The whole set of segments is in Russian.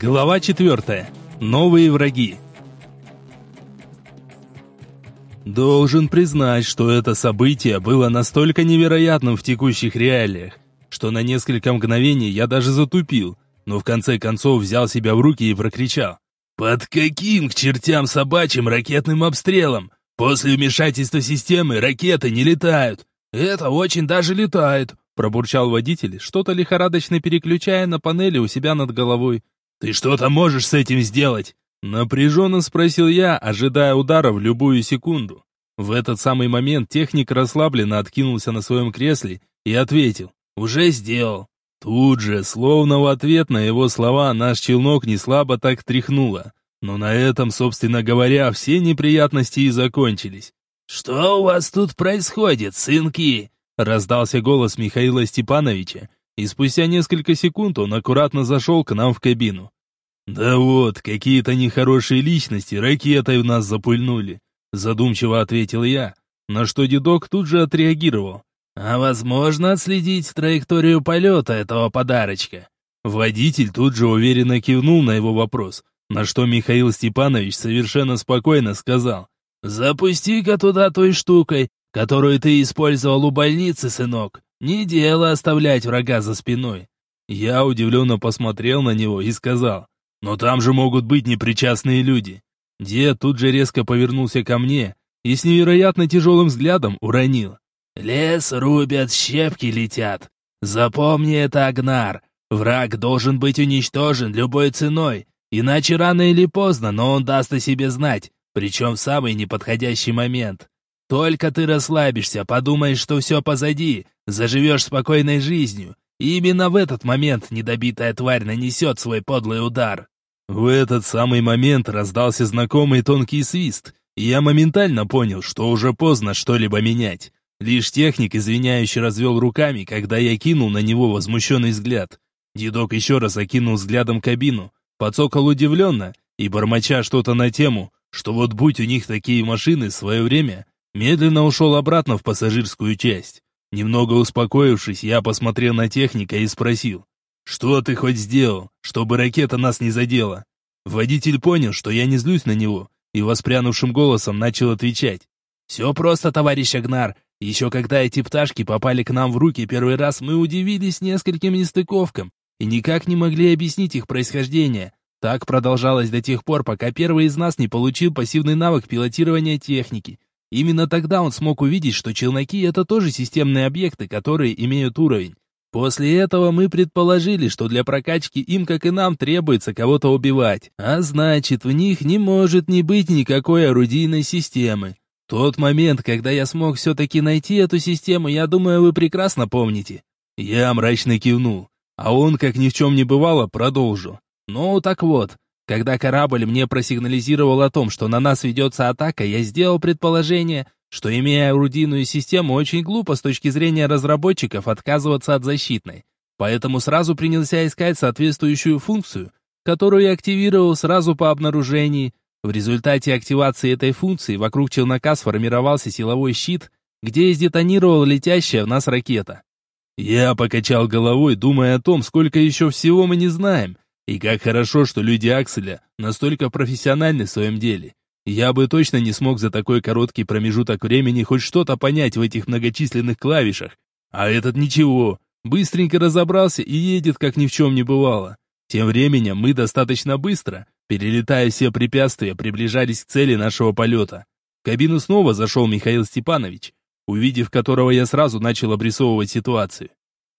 Глава 4. Новые враги. Должен признать, что это событие было настолько невероятным в текущих реалиях, что на несколько мгновений я даже затупил, но в конце концов взял себя в руки и прокричал. «Под каким к чертям собачьим ракетным обстрелом? После вмешательства системы ракеты не летают. Это очень даже летает», пробурчал водитель, что-то лихорадочно переключая на панели у себя над головой. «Ты что-то можешь с этим сделать?» Напряженно спросил я, ожидая удара в любую секунду. В этот самый момент техник расслабленно откинулся на своем кресле и ответил «Уже сделал». Тут же, словно в ответ на его слова, наш челнок не слабо так тряхнуло. Но на этом, собственно говоря, все неприятности и закончились. «Что у вас тут происходит, сынки?» Раздался голос Михаила Степановича, и спустя несколько секунд он аккуратно зашел к нам в кабину. «Да вот, какие-то нехорошие личности ракетой в нас запульнули», задумчиво ответил я, на что дедок тут же отреагировал. «А возможно отследить траекторию полета этого подарочка?» Водитель тут же уверенно кивнул на его вопрос, на что Михаил Степанович совершенно спокойно сказал. «Запусти-ка туда той штукой, которую ты использовал у больницы, сынок. Не дело оставлять врага за спиной. Я удивленно посмотрел на него и сказал, но там же могут быть непричастные люди. Дед тут же резко повернулся ко мне и с невероятно тяжелым взглядом уронил. Лес рубят, щепки летят. Запомни это, Агнар. Враг должен быть уничтожен любой ценой, иначе рано или поздно, но он даст о себе знать, причем в самый неподходящий момент. Только ты расслабишься, подумаешь, что все позади, заживешь спокойной жизнью. И именно в этот момент недобитая тварь нанесет свой подлый удар. В этот самый момент раздался знакомый тонкий свист, и я моментально понял, что уже поздно что-либо менять. Лишь техник, извиняющий, развел руками, когда я кинул на него возмущенный взгляд. Дедок еще раз окинул взглядом кабину, подсокал удивленно и, бормоча что-то на тему, что вот будь у них такие машины в свое время, медленно ушел обратно в пассажирскую часть. Немного успокоившись, я посмотрел на техника и спросил, «Что ты хоть сделал, чтобы ракета нас не задела?» Водитель понял, что я не злюсь на него, и воспрянувшим голосом начал отвечать. «Все просто, товарищ Агнар. Еще когда эти пташки попали к нам в руки первый раз, мы удивились нескольким нестыковкам и никак не могли объяснить их происхождение. Так продолжалось до тех пор, пока первый из нас не получил пассивный навык пилотирования техники. Именно тогда он смог увидеть, что челноки — это тоже системные объекты, которые имеют уровень. После этого мы предположили, что для прокачки им, как и нам, требуется кого-то убивать, а значит, в них не может не быть никакой орудийной системы. Тот момент, когда я смог все-таки найти эту систему, я думаю, вы прекрасно помните. Я мрачно кивнул, а он, как ни в чем не бывало, продолжил. Ну, так вот, когда корабль мне просигнализировал о том, что на нас ведется атака, я сделал предположение, что, имея орудийную систему, очень глупо с точки зрения разработчиков отказываться от защитной. Поэтому сразу принялся искать соответствующую функцию, которую я активировал сразу по обнаружении. В результате активации этой функции вокруг челнока сформировался силовой щит, где и сдетонировала летящая в нас ракета. Я покачал головой, думая о том, сколько еще всего мы не знаем, и как хорошо, что люди Акселя настолько профессиональны в своем деле. Я бы точно не смог за такой короткий промежуток времени хоть что-то понять в этих многочисленных клавишах. А этот ничего, быстренько разобрался и едет, как ни в чем не бывало. Тем временем мы достаточно быстро, перелетая все препятствия, приближались к цели нашего полета. В кабину снова зашел Михаил Степанович, увидев которого я сразу начал обрисовывать ситуацию.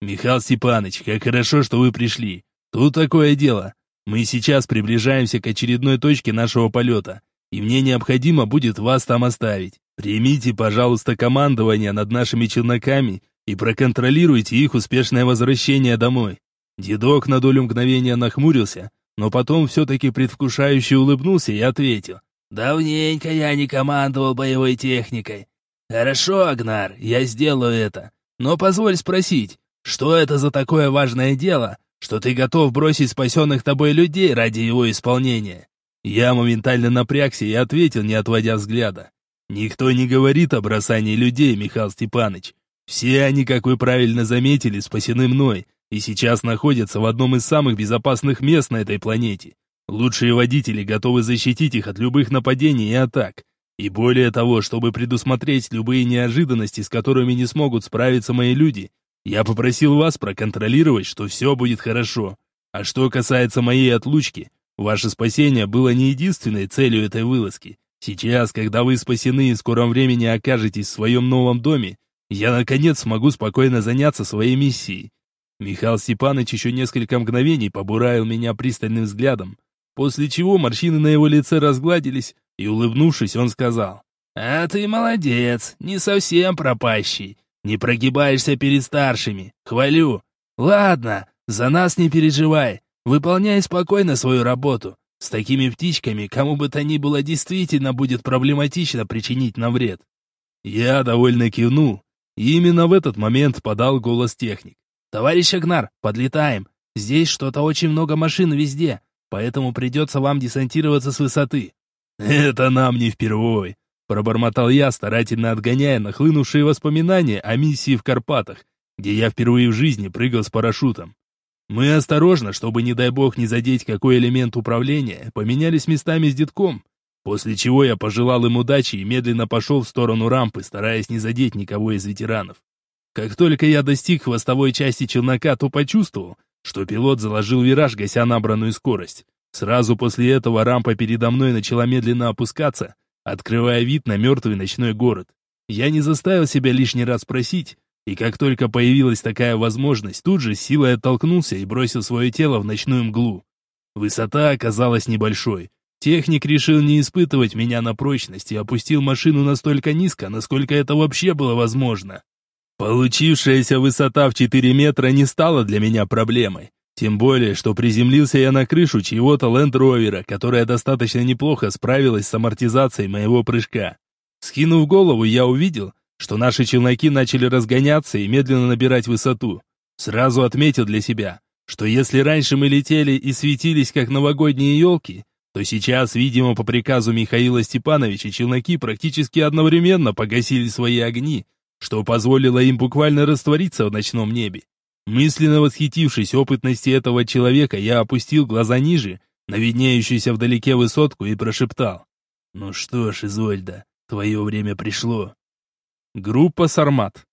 «Михаил Степанович, как хорошо, что вы пришли. Тут такое дело. Мы сейчас приближаемся к очередной точке нашего полета, и мне необходимо будет вас там оставить. Примите, пожалуйста, командование над нашими челноками и проконтролируйте их успешное возвращение домой». Дедок на долю мгновения нахмурился, но потом все-таки предвкушающе улыбнулся и ответил. «Давненько я не командовал боевой техникой. Хорошо, Агнар, я сделаю это. Но позволь спросить, что это за такое важное дело, что ты готов бросить спасенных тобой людей ради его исполнения. Я моментально напрягся и ответил, не отводя взгляда. Никто не говорит о бросании людей, Михаил Степанович. Все они, как вы правильно заметили, спасены мной, и сейчас находятся в одном из самых безопасных мест на этой планете. Лучшие водители готовы защитить их от любых нападений и атак. И более того, чтобы предусмотреть любые неожиданности, с которыми не смогут справиться мои люди, я попросил вас проконтролировать, что все будет хорошо. А что касается моей отлучки, ваше спасение было не единственной целью этой вылазки. Сейчас, когда вы спасены и в скором времени окажетесь в своем новом доме, я, наконец, смогу спокойно заняться своей миссией. Михаил Степанович еще несколько мгновений побураил меня пристальным взглядом, после чего морщины на его лице разгладились, и, улыбнувшись, он сказал, «А ты молодец, не совсем пропащий, не прогибаешься перед старшими, хвалю. Ладно, за нас не переживай, выполняй спокойно свою работу. С такими птичками, кому бы то ни было, действительно будет проблематично причинить нам вред». Я довольно кивнул, и именно в этот момент подал голос техник. «Товарищ Агнар, подлетаем. Здесь что-то очень много машин везде, поэтому придется вам десантироваться с высоты. «Это нам не впервой», — пробормотал я, старательно отгоняя нахлынувшие воспоминания о миссии в Карпатах, где я впервые в жизни прыгал с парашютом. Мы осторожно, чтобы, не дай бог, не задеть какой элемент управления, поменялись местами с детком, после чего я пожелал им удачи и медленно пошел в сторону рампы, стараясь не задеть никого из ветеранов. Как только я достиг хвостовой части челнока, то почувствовал, что пилот заложил вираж, гася набранную скорость. Сразу после этого рампа передо мной начала медленно опускаться, открывая вид на мертвый ночной город. Я не заставил себя лишний раз спросить, и как только появилась такая возможность, тут же силой оттолкнулся и бросил свое тело в ночную мглу. Высота оказалась небольшой. Техник решил не испытывать меня на прочность и опустил машину настолько низко, насколько это вообще было возможно. Получившаяся высота в 4 метра не стала для меня проблемой. Тем более, что приземлился я на крышу чьего-то лендровера, которая достаточно неплохо справилась с амортизацией моего прыжка. Скинув голову, я увидел, что наши челноки начали разгоняться и медленно набирать высоту. Сразу отметил для себя, что если раньше мы летели и светились как новогодние елки, то сейчас, видимо, по приказу Михаила Степановича, челноки практически одновременно погасили свои огни, что позволило им буквально раствориться в ночном небе. Мысленно восхитившись опытности этого человека, я опустил глаза ниже, на виднеющуюся вдалеке высотку, и прошептал. «Ну что ж, Изольда, твое время пришло». Группа «Сармат».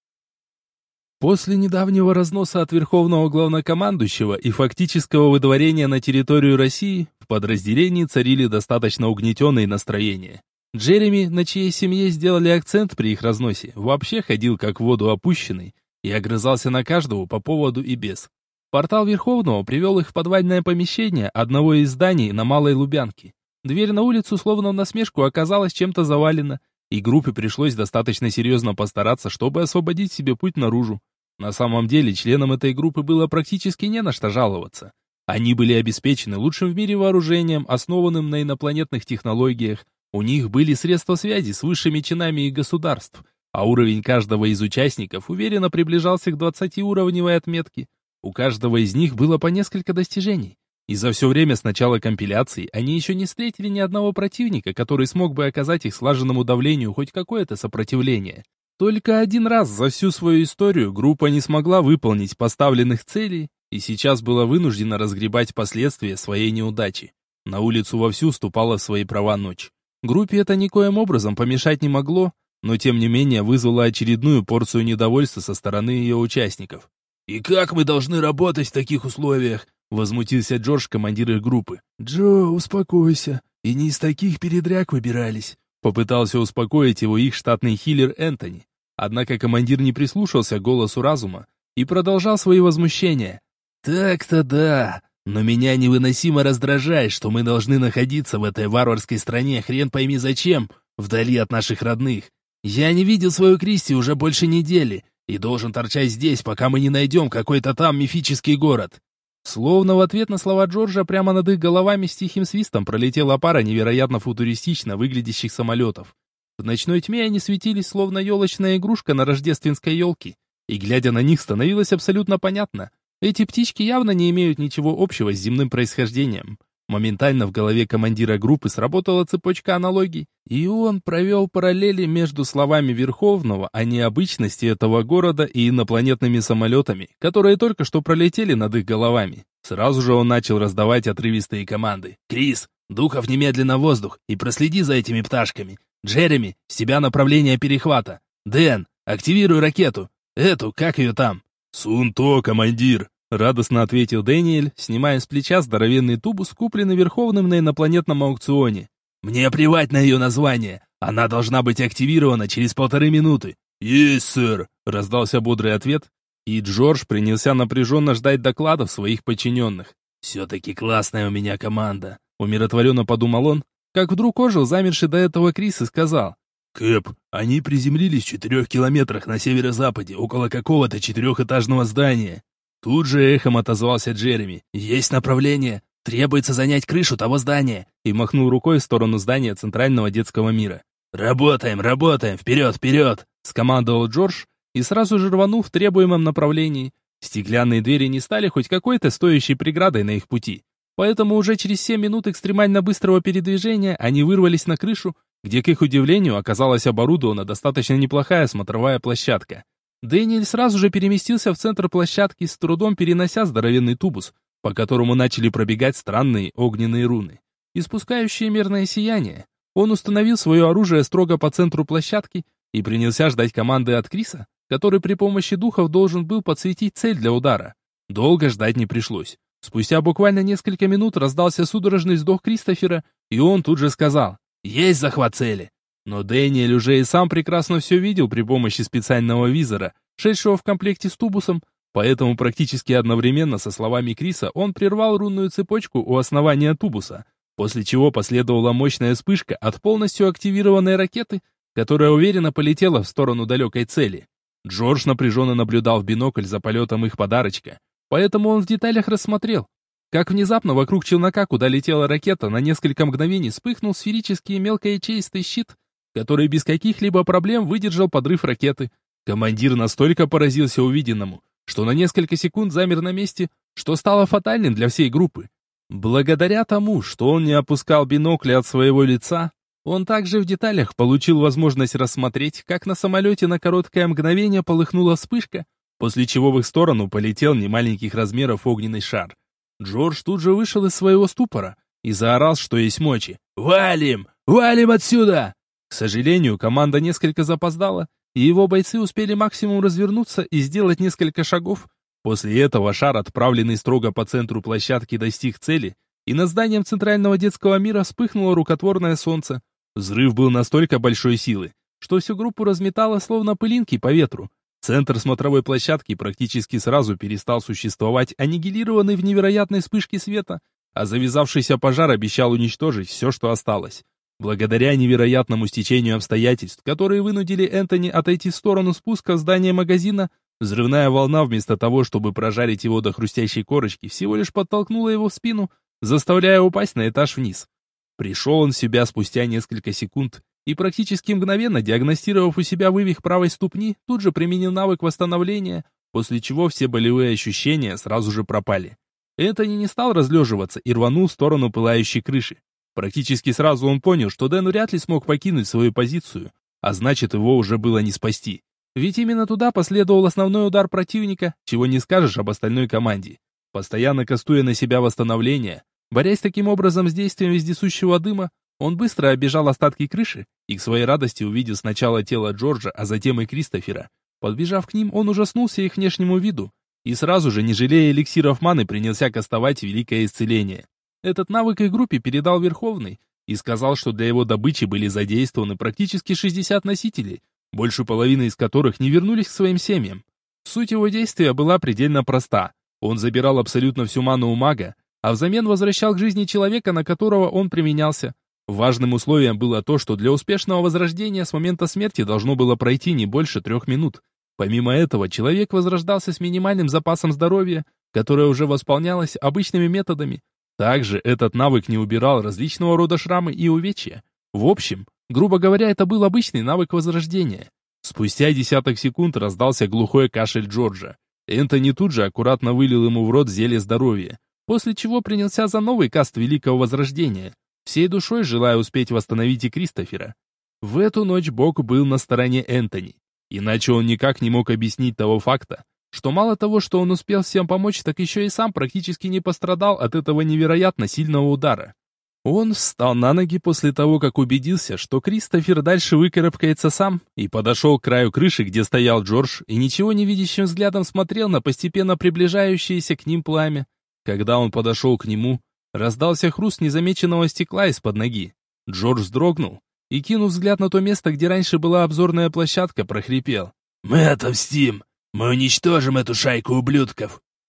После недавнего разноса от Верховного Главнокомандующего и фактического выдворения на территорию России, в подразделении царили достаточно угнетенные настроения. Джереми, на чьей семье сделали акцент при их разносе, вообще ходил как в воду опущенный, и огрызался на каждого по поводу и без. Портал Верховного привел их в подвальное помещение одного из зданий на Малой Лубянке. Дверь на улицу, словно в насмешку, оказалась чем-то завалена, и группе пришлось достаточно серьезно постараться, чтобы освободить себе путь наружу. На самом деле, членам этой группы было практически не на что жаловаться. Они были обеспечены лучшим в мире вооружением, основанным на инопланетных технологиях. У них были средства связи с высшими чинами и государств, а уровень каждого из участников уверенно приближался к 20-уровневой отметке. У каждого из них было по несколько достижений. И за все время с начала компиляции они еще не встретили ни одного противника, который смог бы оказать их слаженному давлению хоть какое-то сопротивление. Только один раз за всю свою историю группа не смогла выполнить поставленных целей и сейчас была вынуждена разгребать последствия своей неудачи. На улицу вовсю ступала в свои права ночь. Группе это никоим образом помешать не могло, но тем не менее вызвало очередную порцию недовольства со стороны ее участников. «И как мы должны работать в таких условиях?» — возмутился Джордж, командир их группы. «Джо, успокойся, и не из таких передряг выбирались», — попытался успокоить его их штатный хиллер Энтони. Однако командир не прислушался к голосу разума и продолжал свои возмущения. «Так-то да, но меня невыносимо раздражает, что мы должны находиться в этой варварской стране хрен пойми зачем, вдали от наших родных. Я не видел свою Кристи уже больше недели и должен торчать здесь, пока мы не найдем какой-то там мифический город». Словно в ответ на слова Джорджа прямо над их головами с тихим свистом пролетела пара невероятно футуристично выглядящих самолетов. В ночной тьме они светились, словно елочная игрушка на рождественской елке, и, глядя на них, становилось абсолютно понятно. Эти птички явно не имеют ничего общего с земным происхождением. Моментально в голове командира группы сработала цепочка аналогий, и он провел параллели между словами Верховного о необычности этого города и инопланетными самолетами, которые только что пролетели над их головами. Сразу же он начал раздавать отрывистые команды. «Крис, Духов немедленно в воздух и проследи за этими пташками. Джереми, с тебя направление перехвата. Дэн, активируй ракету. Эту, как ее там?» «Сунто, командир!» Радостно ответил Дэниэль, снимая с плеча здоровенный тубус, купленный Верховным на инопланетном аукционе. «Мне плевать на ее название. Она должна быть активирована через полторы минуты». «Есть, сэр!» — раздался бодрый ответ, и Джордж принялся напряженно ждать докладов своих подчиненных. «Все-таки классная у меня команда», — умиротворенно подумал он, как вдруг ожил замерший до этого Крис и сказал. «Кэп, они приземлились в четырех километрах на северо-западе, около какого-то четырехэтажного здания». Тут же эхом отозвался Джереми. «Есть направление. Требуется занять крышу того здания». И махнул рукой в сторону здания Центрального детского мира. «Работаем, работаем, вперед, вперед!» Скомандовал Джордж и сразу же рванул в требуемом направлении. Стеклянные двери не стали хоть какой-то стоящей преградой на их пути. Поэтому уже через семь минут экстремально быстрого передвижения они вырвались на крышу, где, к их удивлению, оказалась оборудована достаточно неплохая смотровая площадка. Дэниэль сразу же переместился в центр площадки, с трудом перенося здоровенный тубус, по которому начали пробегать странные огненные руны, испускающие мерное сияние. Он установил свое оружие строго по центру площадки и принялся ждать команды от Криса, который при помощи духов должен был подсветить цель для удара. Долго ждать не пришлось. Спустя буквально несколько минут раздался судорожный вздох Кристофера, и он тут же сказал «Есть захват цели!» Но Дэниэль уже и сам прекрасно все видел при помощи специального визора, шедшего в комплекте с тубусом, поэтому практически одновременно со словами Криса он прервал рунную цепочку у основания тубуса, после чего последовала мощная вспышка от полностью активированной ракеты, которая уверенно полетела в сторону далекой цели. Джордж напряженно наблюдал в бинокль за полетом их подарочка, поэтому он в деталях рассмотрел, как внезапно вокруг челнока, куда летела ракета, на несколько мгновений вспыхнул сферический мелкоячеистый щит, который без каких-либо проблем выдержал подрыв ракеты. Командир настолько поразился увиденному, что на несколько секунд замер на месте, что стало фатальным для всей группы. Благодаря тому, что он не опускал бинокля от своего лица, он также в деталях получил возможность рассмотреть, как на самолете на короткое мгновение полыхнула вспышка, после чего в их сторону полетел немаленьких размеров огненный шар. Джордж тут же вышел из своего ступора и заорал, что есть мочи. «Валим! Валим отсюда!» К сожалению, команда несколько запоздала, и его бойцы успели максимум развернуться и сделать несколько шагов. После этого шар, отправленный строго по центру площадки, достиг цели, и над зданием Центрального детского мира вспыхнуло рукотворное солнце. Взрыв был настолько большой силы, что всю группу разметало словно пылинки по ветру. Центр смотровой площадки практически сразу перестал существовать, аннигилированный в невероятной вспышке света, а завязавшийся пожар обещал уничтожить все, что осталось. Благодаря невероятному стечению обстоятельств, которые вынудили Энтони отойти в сторону спуска в здание магазина, взрывная волна вместо того, чтобы прожарить его до хрустящей корочки, всего лишь подтолкнула его в спину, заставляя упасть на этаж вниз. Пришел он в себя спустя несколько секунд и практически мгновенно, диагностировав у себя вывих правой ступни, тут же применил навык восстановления, после чего все болевые ощущения сразу же пропали. Энтони не стал разлеживаться и рванул в сторону пылающей крыши. Практически сразу он понял, что Дэн вряд ли смог покинуть свою позицию, а значит его уже было не спасти. Ведь именно туда последовал основной удар противника, чего не скажешь об остальной команде. Постоянно кастуя на себя восстановление, борясь таким образом с действием вездесущего дыма, он быстро обежал остатки крыши и к своей радости увидел сначала тело Джорджа, а затем и Кристофера. Подбежав к ним, он ужаснулся их внешнему виду и сразу же, не жалея эликсиров маны, принялся кастовать великое исцеление. Этот навык их группе передал Верховный и сказал, что для его добычи были задействованы практически 60 носителей, больше половины из которых не вернулись к своим семьям. Суть его действия была предельно проста. Он забирал абсолютно всю ману у мага, а взамен возвращал к жизни человека, на которого он применялся. Важным условием было то, что для успешного возрождения с момента смерти должно было пройти не больше трех минут. Помимо этого, человек возрождался с минимальным запасом здоровья, которое уже восполнялось обычными методами, также этот навык не убирал различного рода шрамы и увечья. В общем, грубо говоря, это был обычный навык возрождения. Спустя десяток секунд раздался глухой кашель Джорджа. Энтони тут же аккуратно вылил ему в рот зелье здоровья, после чего принялся за новый каст Великого Возрождения, всей душой желая успеть восстановить и Кристофера. В эту ночь Бог был на стороне Энтони, иначе он никак не мог объяснить того факта, что мало того, что он успел всем помочь, так еще и сам практически не пострадал от этого невероятно сильного удара. Он встал на ноги после того, как убедился, что Кристофер дальше выкарабкается сам, и подошел к краю крыши, где стоял Джордж, и ничего не видящим взглядом смотрел на постепенно приближающееся к ним пламя. Когда он подошел к нему, раздался хруст незамеченного стекла из-под ноги. Джордж вздрогнул и, кинув взгляд на то место, где раньше была обзорная площадка, прохрипел. «Мы отомстим! Мы уничтожим эту шайку ублюдков!»